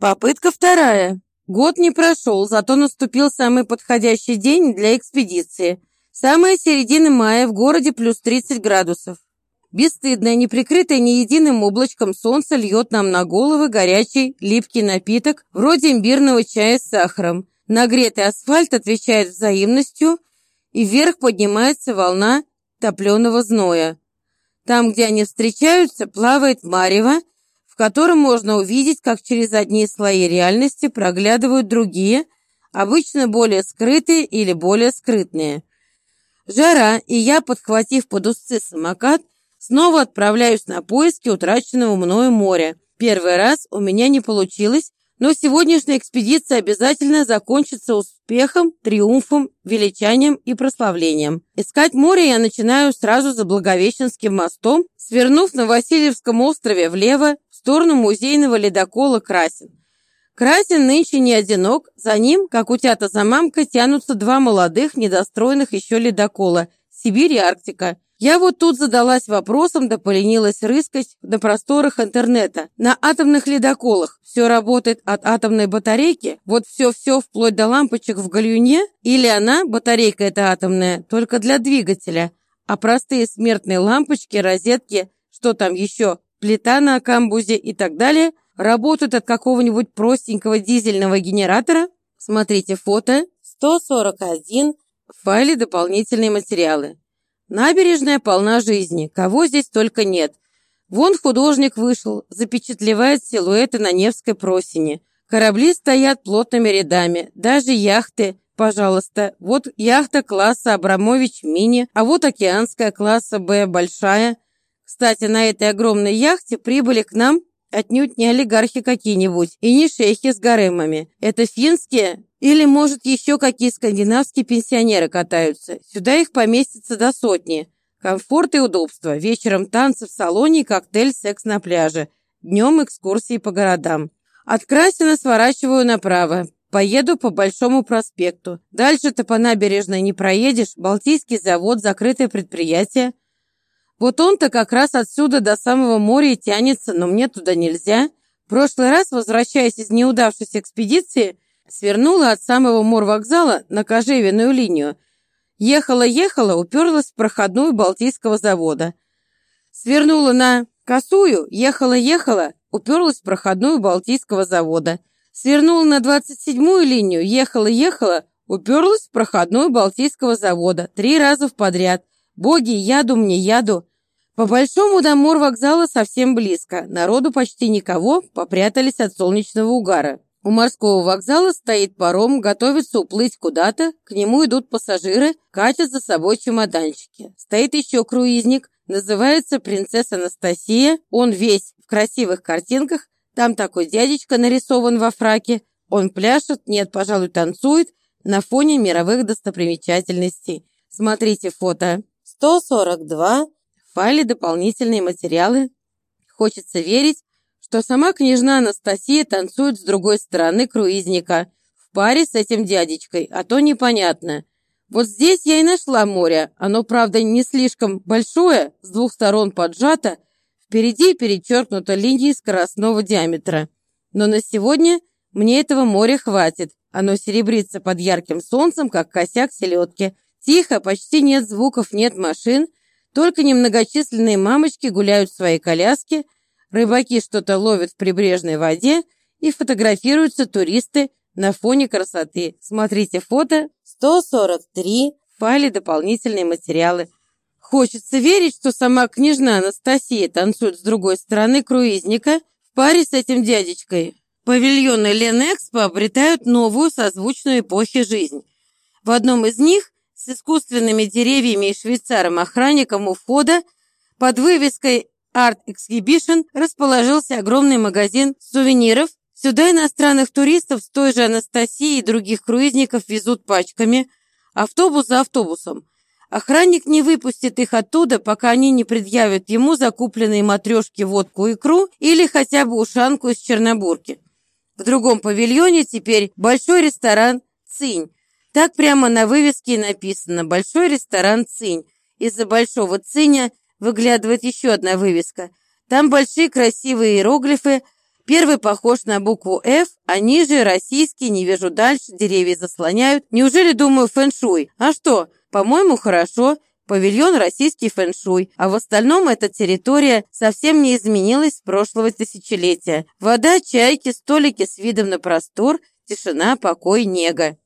Попытка вторая. Год не прошел, зато наступил самый подходящий день для экспедиции. Самая середина мая в городе плюс 30 градусов. Бесстыдное, не прикрытое ни единым облачком солнце льет нам на головы горячий, липкий напиток, вроде имбирного чая с сахаром. Нагретый асфальт отвечает взаимностью, и вверх поднимается волна топленого зноя. Там, где они встречаются, плавает марево, котором можно увидеть, как через одни слои реальности проглядывают другие, обычно более скрытые или более скрытные. Жара, и я, подхватив под узцы самокат, снова отправляюсь на поиски утраченного мною моря. Первый раз у меня не получилось, но сегодняшняя экспедиция обязательно закончится успехом, триумфом, величанием и прославлением. Искать море я начинаю сразу за Благовещенским мостом, свернув на Васильевском острове влево сторону музейного ледокола «Красин». Красин нынче не одинок, за ним, как утята за мамкой, тянутся два молодых, недостроенных еще ледокола «Сибирь» и «Арктика». Я вот тут задалась вопросом, да поленилась рыскать на просторах интернета. На атомных ледоколах все работает от атомной батарейки? Вот все-все вплоть до лампочек в гальюне? Или она, батарейка эта атомная, только для двигателя? А простые смертные лампочки, розетки, что там еще, плита на камбузе и так далее, работают от какого-нибудь простенького дизельного генератора? Смотрите фото 141 в файле «Дополнительные материалы». Набережная полна жизни, кого здесь только нет. Вон художник вышел, запечатлевает силуэты на Невской просине. Корабли стоят плотными рядами, даже яхты, пожалуйста. Вот яхта класса Абрамович Мини, а вот океанская класса Б большая. Кстати, на этой огромной яхте прибыли к нам Отнюдь не олигархи какие-нибудь и не шейхи с гаремами. Это финские или, может, еще какие скандинавские пенсионеры катаются. Сюда их поместится до сотни. Комфорт и удобство. Вечером танцы в салоне и коктейль секс на пляже. Днем экскурсии по городам. От Красина сворачиваю направо. Поеду по Большому проспекту. Дальше-то по набережной не проедешь. Балтийский завод, закрытое предприятие. Вот он-то как раз отсюда до самого моря и тянется, но мне туда нельзя. Прошлый раз, возвращаясь из неудавшейся экспедиции, свернула от самого морвокзала на кожевенную линию. Ехала-ехала, уперлась в проходную Балтийского завода. Свернула на косую, ехала-ехала, уперлась в проходную Балтийского завода. Свернула на 27-ю линию, ехала-ехала, уперлась в проходную Балтийского завода. Три раза в подряд. Боги, яду мне, яду. По большому до морвокзала совсем близко. Народу почти никого, попрятались от солнечного угара. У морского вокзала стоит паром, готовится уплыть куда-то, к нему идут пассажиры, катят за собой чемоданчики. Стоит еще круизник, называется «Принцесса Анастасия», он весь в красивых картинках, там такой дядечка нарисован во фраке, он пляшет, нет, пожалуй, танцует на фоне мировых достопримечательностей. Смотрите фото. 142 в файле дополнительные материалы. Хочется верить, что сама княжна Анастасия танцует с другой стороны круизника, в паре с этим дядечкой, а то непонятно. Вот здесь я и нашла море. Оно, правда, не слишком большое, с двух сторон поджато, впереди перечеркнута линией скоростного диаметра. Но на сегодня мне этого моря хватит. Оно серебрится под ярким солнцем, как косяк селедки – Тихо, почти нет звуков, нет машин, только немногочисленные мамочки гуляют в своей коляске, рыбаки что-то ловят в прибрежной воде и фотографируются туристы на фоне красоты. Смотрите фото 143, в файле дополнительные материалы. Хочется верить, что сама княжна Анастасия танцует с другой стороны круизника в паре с этим дядечкой. Павильоны Ленэкспо обретают новую созвучную эпохе жизнь. В одном из них с искусственными деревьями и швейцаром-охранником у входа под вывеской Art Exhibition расположился огромный магазин сувениров. Сюда иностранных туристов с той же Анастасией и других круизников везут пачками, автобус за автобусом. Охранник не выпустит их оттуда, пока они не предъявят ему закупленные матрешки, водку и икру или хотя бы ушанку из Чернобурки. В другом павильоне теперь большой ресторан «Цинь», так прямо на вывеске написано «Большой ресторан Цинь». Из-за большого циня выглядывает еще одна вывеска. Там большие красивые иероглифы, Первый похож на букву «Ф», а ниже российский, не вижу дальше, деревья заслоняют. Неужели, думаю, фэншуй? А что? По-моему, хорошо. Павильон российский фэншуй, а в остальном эта территория совсем не изменилась с прошлого тысячелетия. Вода, чайки, столики с видом на простор, тишина, покой, нега.